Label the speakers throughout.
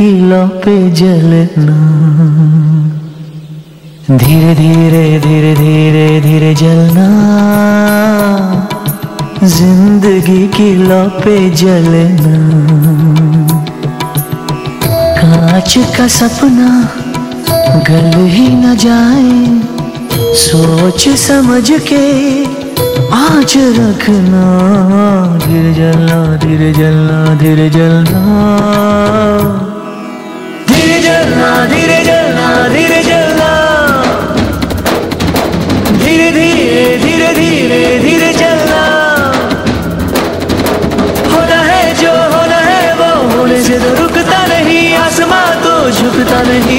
Speaker 1: की लौ पे जलना। धीरे धीरे धीरे धीरे धीरे जलना। ज़िंदगी की लौ पे जलना। कांच का सपना गल ही न जाए। सोच समझ के आज रखना। धीरे जलना धीरे जलना धीरे जलना। जलना धीरे जलना धीरे जलना धीरे धीरे धीरे धीरे धीरे चलना। होना है जो होना है, वो होने से तो रुकता नहीं, आसमां तो झुकता नहीं।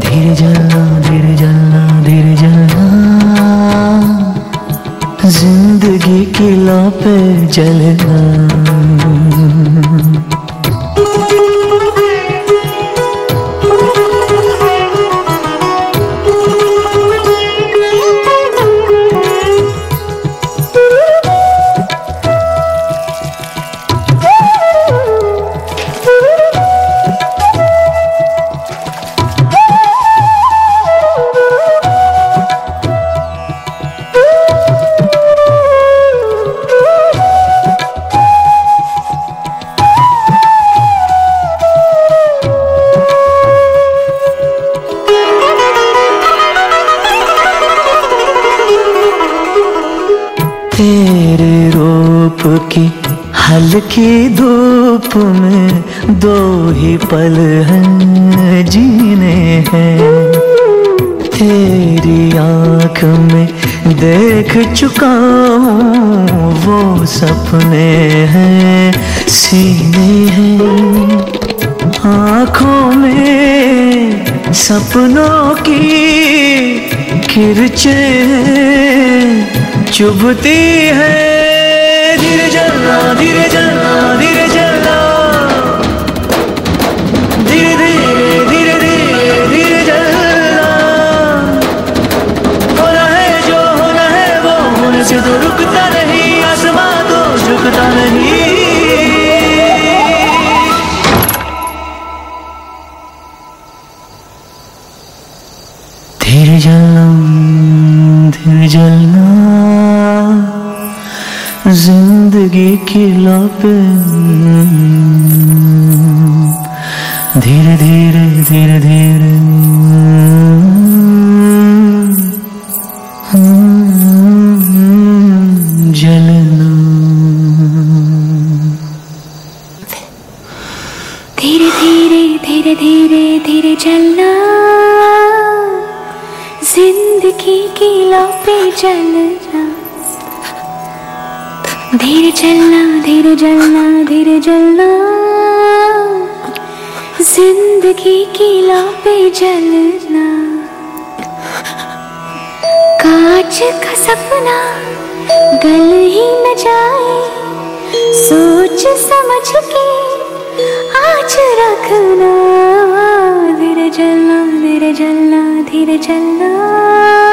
Speaker 1: धीरे जलना धीरे जलना धीरे जलना ज़िंदगी की लौ पे जलना तेरे रूप की हल्की धूप में दो ही पल हैं जीने हैं। तेरी आँख में देख चुका हूँ वो सपने हैं, सीने हैं। आँखों में सपनों की किरचे चुभती है। ज़िंदगी की लौ धीरे धीरे धीरे धीरे। जलना।
Speaker 2: धीरे धीरे धीरे धीरे धीरे चलना ज़िंदगी की लौ पे चलना धीरे चलना धीरे चलना धीरे चलना ज़िंदगी की लौ पे चलना कांच का सपना गल ही न जाए। सोच समझ के आज रखना। धीरे चलना धीरे चलना धीरे चलना